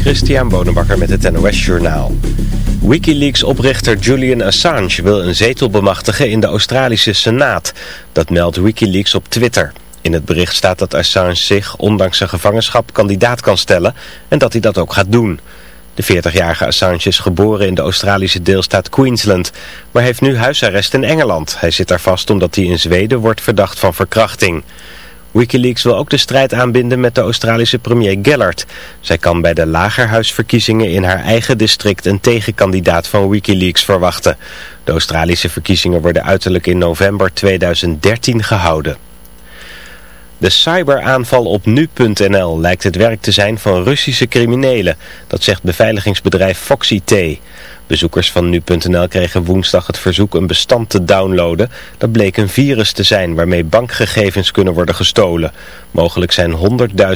Christian Bonenbakker met het NOS Journaal. Wikileaks-oprichter Julian Assange wil een zetel bemachtigen in de Australische Senaat. Dat meldt Wikileaks op Twitter. In het bericht staat dat Assange zich, ondanks zijn gevangenschap, kandidaat kan stellen en dat hij dat ook gaat doen. De 40-jarige Assange is geboren in de Australische deelstaat Queensland, maar heeft nu huisarrest in Engeland. Hij zit daar vast omdat hij in Zweden wordt verdacht van verkrachting. Wikileaks wil ook de strijd aanbinden met de Australische premier Gellert. Zij kan bij de lagerhuisverkiezingen in haar eigen district een tegenkandidaat van Wikileaks verwachten. De Australische verkiezingen worden uiterlijk in november 2013 gehouden. De cyberaanval op nu.nl lijkt het werk te zijn van Russische criminelen. Dat zegt beveiligingsbedrijf Foxy T. Bezoekers van nu.nl kregen woensdag het verzoek een bestand te downloaden. Dat bleek een virus te zijn waarmee bankgegevens kunnen worden gestolen. Mogelijk zijn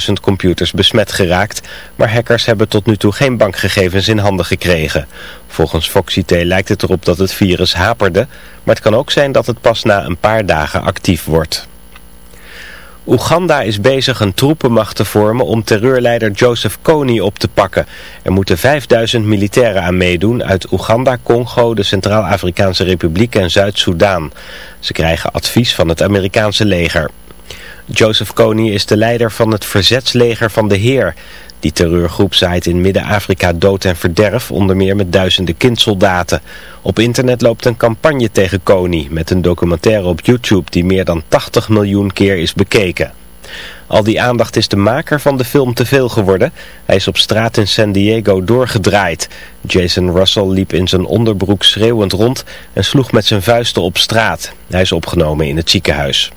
100.000 computers besmet geraakt, maar hackers hebben tot nu toe geen bankgegevens in handen gekregen. Volgens Foxy T lijkt het erop dat het virus haperde, maar het kan ook zijn dat het pas na een paar dagen actief wordt. Oeganda is bezig een troepenmacht te vormen om terreurleider Joseph Kony op te pakken. Er moeten 5000 militairen aan meedoen uit Oeganda, Congo, de Centraal-Afrikaanse Republiek en Zuid-Soedan. Ze krijgen advies van het Amerikaanse leger. Joseph Kony is de leider van het verzetsleger van de Heer. Die terreurgroep zaait in Midden-Afrika dood en verderf, onder meer met duizenden kindsoldaten. Op internet loopt een campagne tegen Kony met een documentaire op YouTube die meer dan 80 miljoen keer is bekeken. Al die aandacht is de maker van de film te veel geworden. Hij is op straat in San Diego doorgedraaid. Jason Russell liep in zijn onderbroek schreeuwend rond en sloeg met zijn vuisten op straat. Hij is opgenomen in het ziekenhuis.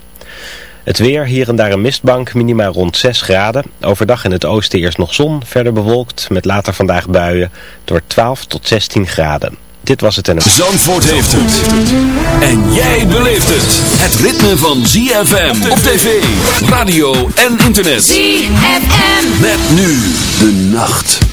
Het weer, hier en daar een mistbank, minima rond 6 graden. Overdag in het oosten eerst nog zon, verder bewolkt, met later vandaag buien. Door 12 tot 16 graden. Dit was het en... Zandvoort heeft het. En jij beleeft het. Het ritme van ZFM op tv, radio en internet. ZFM. Met nu de nacht.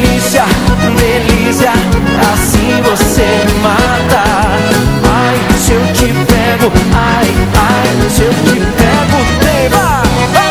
delícia, assim você me mata Ai, se eu te pego, ai, ai, se eu te pego Neiva!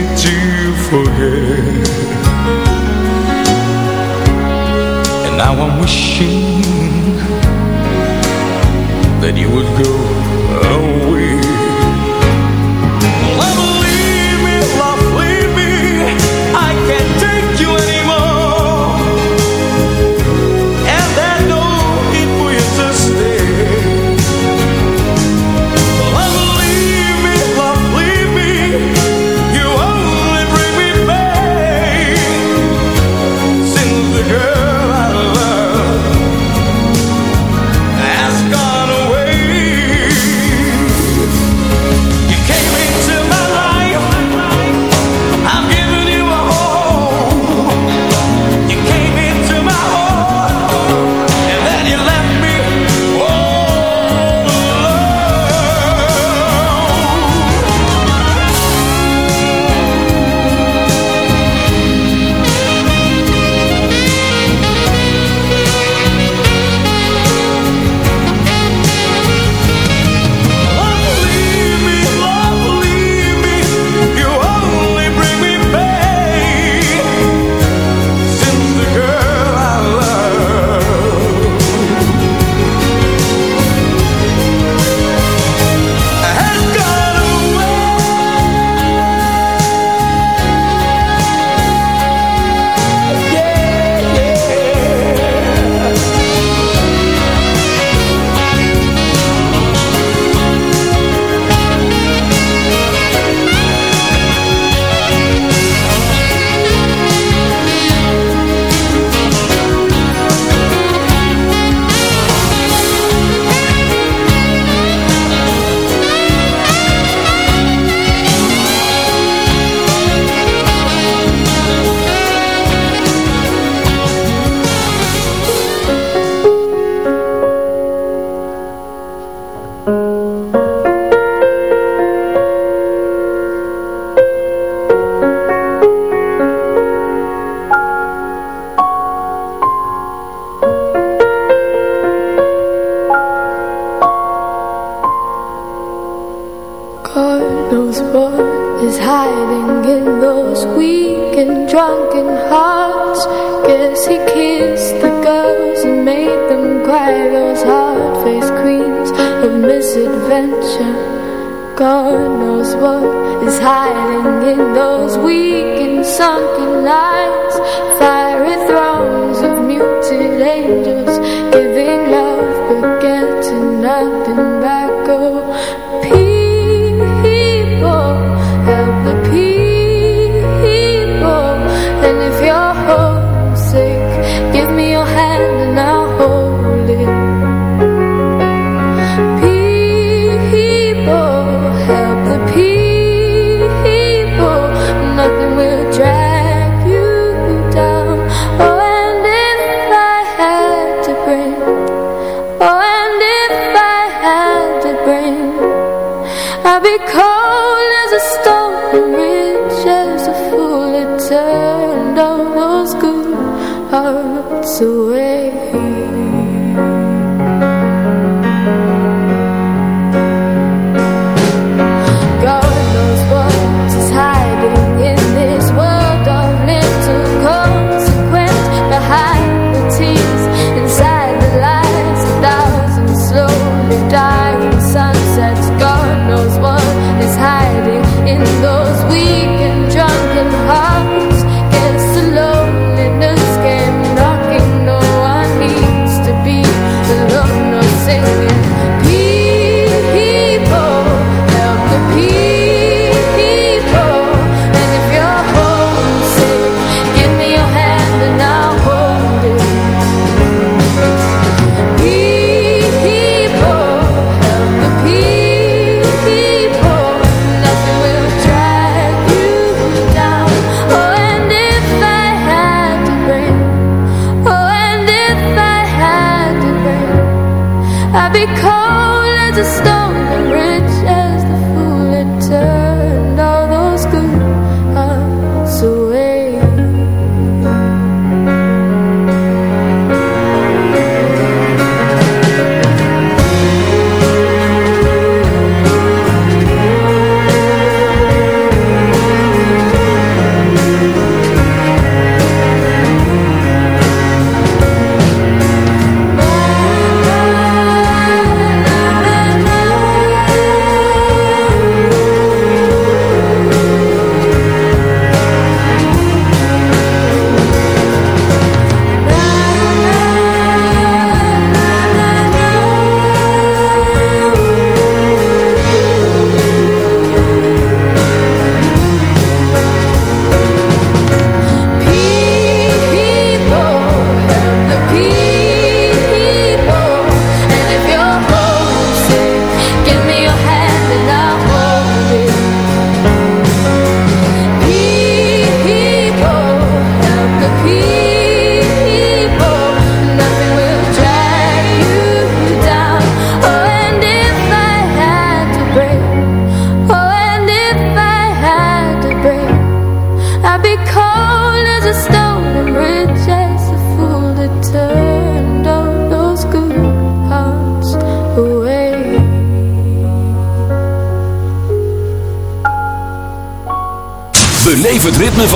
dancing to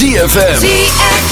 ZFM. ZFM.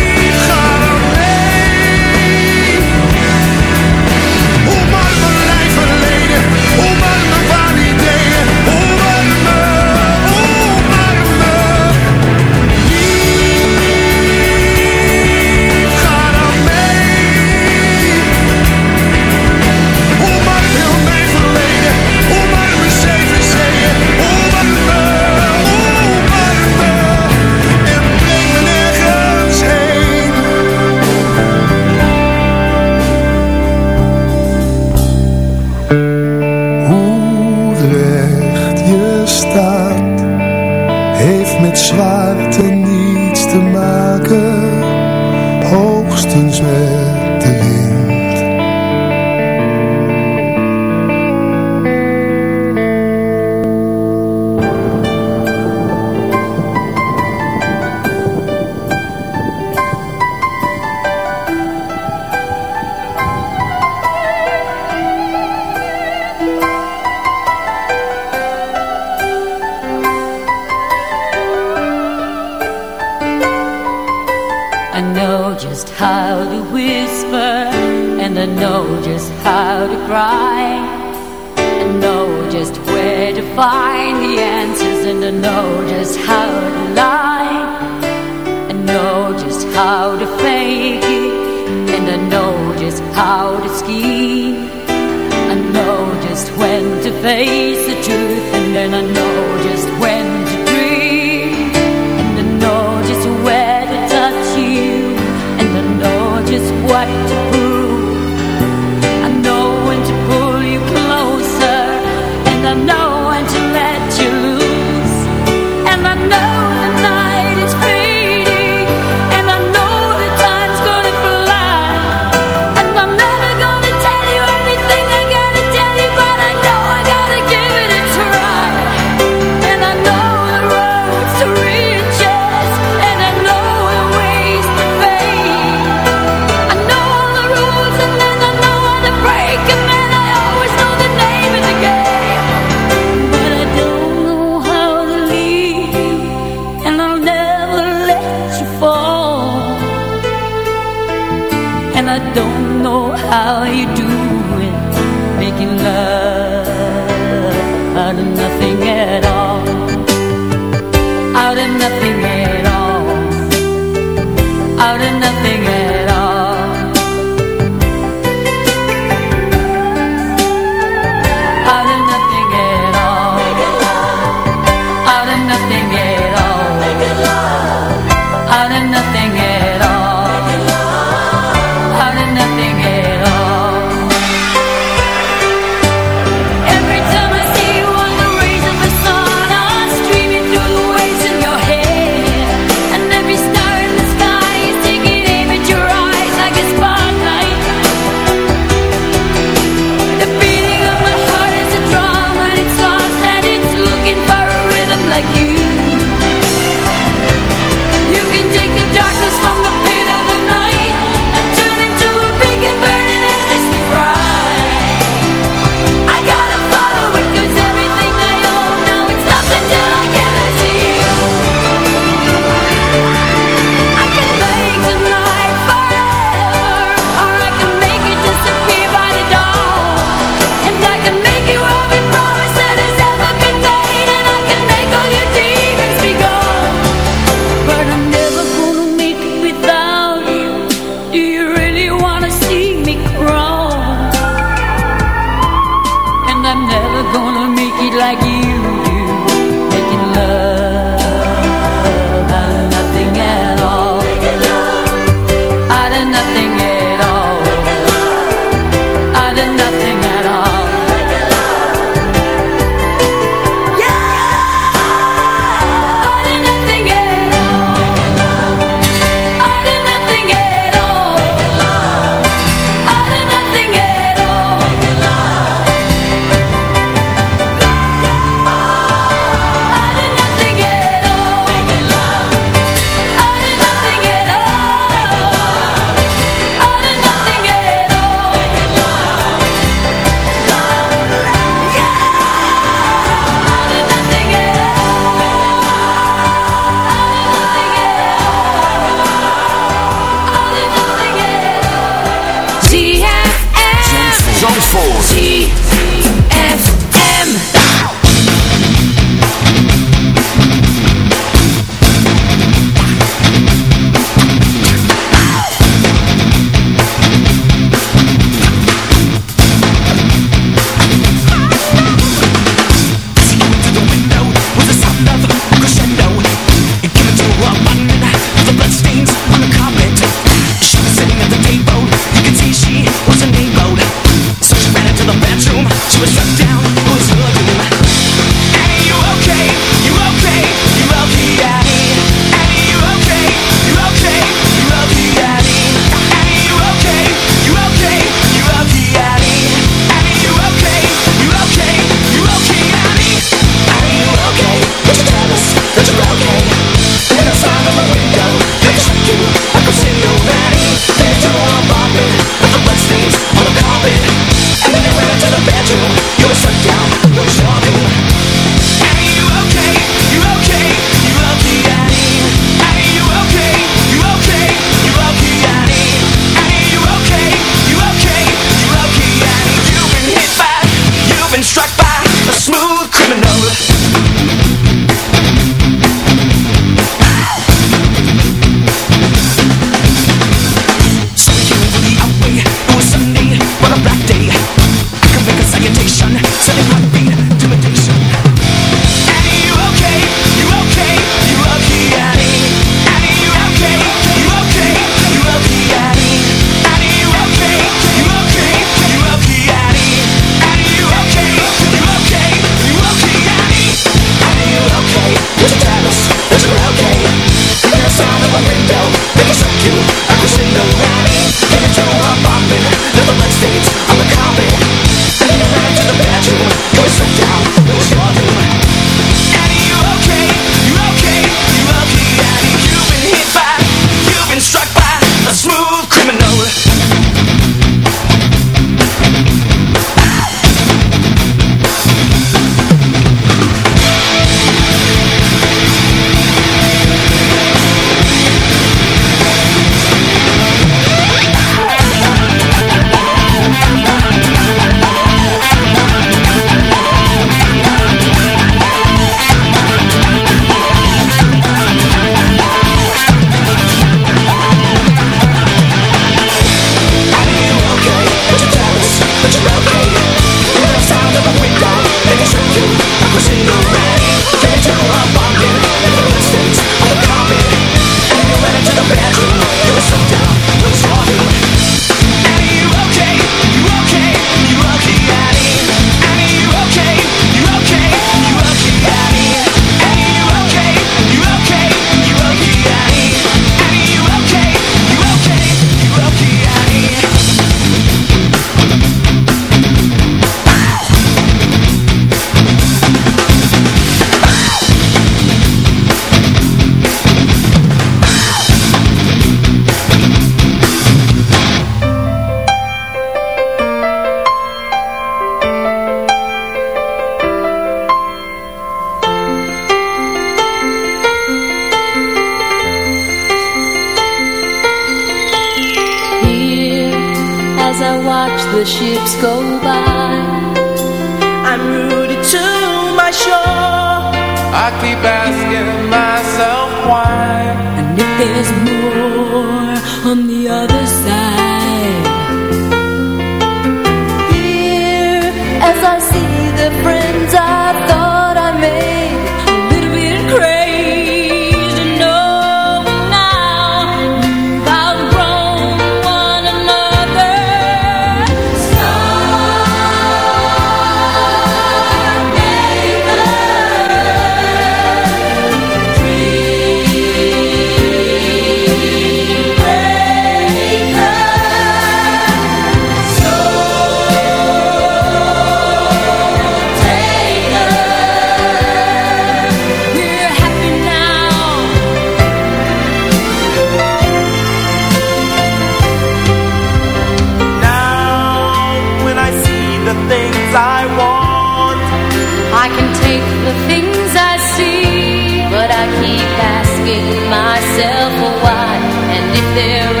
There